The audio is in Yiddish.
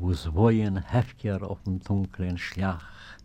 wo es wohin hefker auf dem dunklen Schlach.